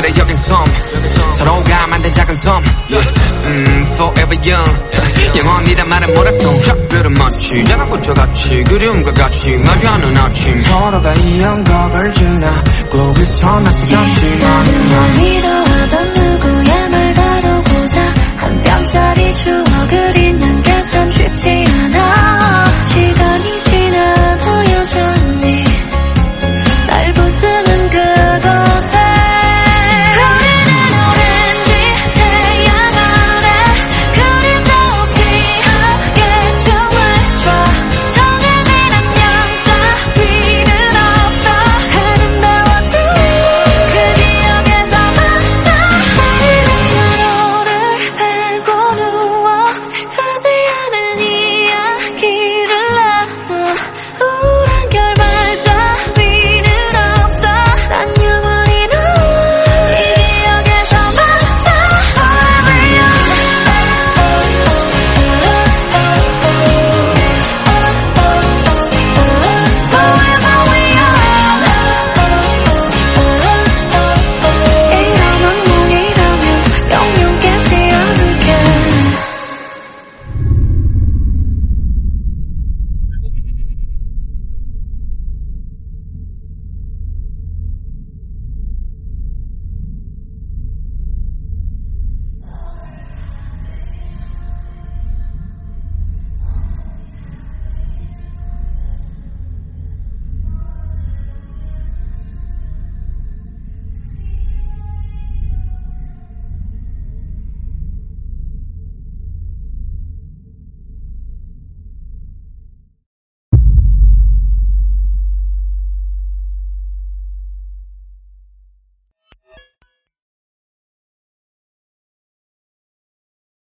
그래 여긴 섬 서로가 만든 작은 섬 음, forever young. 영원이란 말은 뭐라통 작별은 마치 자랑꽃과 같이 그리움과 같이 마주하는 아침. 서로가 이 영겁을 주나. 거기서 났었지만 예, 널 위로하던 누구의 말 다루고자. 한 뼘짜리 추억을